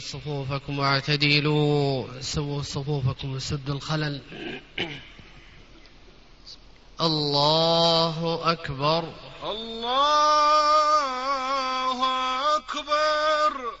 صفوفكم واعتدلوا سووا صفوفكم وسدوا الخلل. الله أكبر. الله أكبر.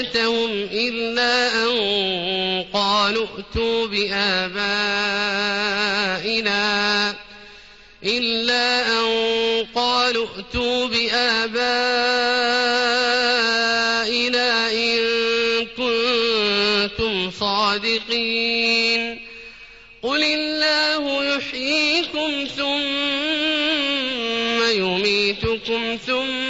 حجتهم إلا أن قالوا ائتوا بآبائنا إلا أن قالوا ائتوا بآبائنا إن كنتم صادقين قل الله يحييكم ثم يميتكم ثم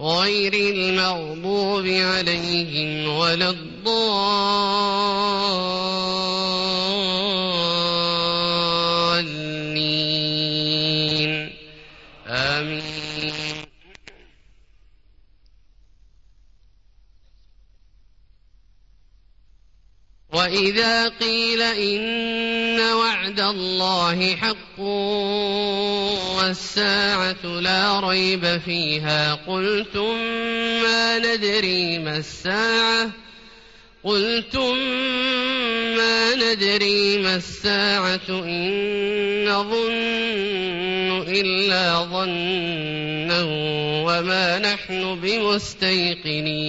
غير المغضوب عليهم ولا الضالين. آمين. وإذا قيل إن وعد الله حق والساعة لا ريب فيها. قلتم ما ندري ما الساعة؟ قلتم ما ندري ما الساعة؟ إن نظن إلا ظنا وما نحن بمستيقنين.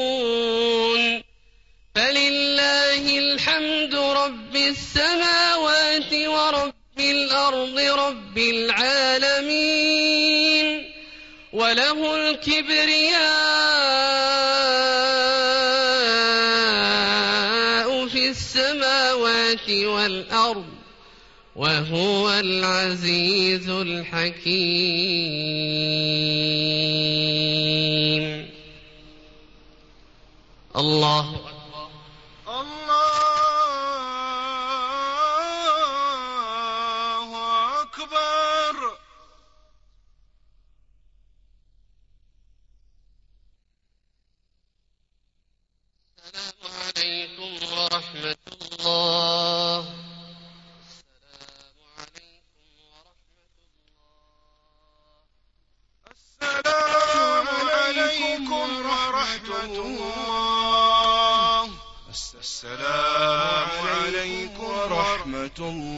رب العالمين وله الكبرياء في السماوات والأرض وهو العزيز الحكيم. الله أكبر. الله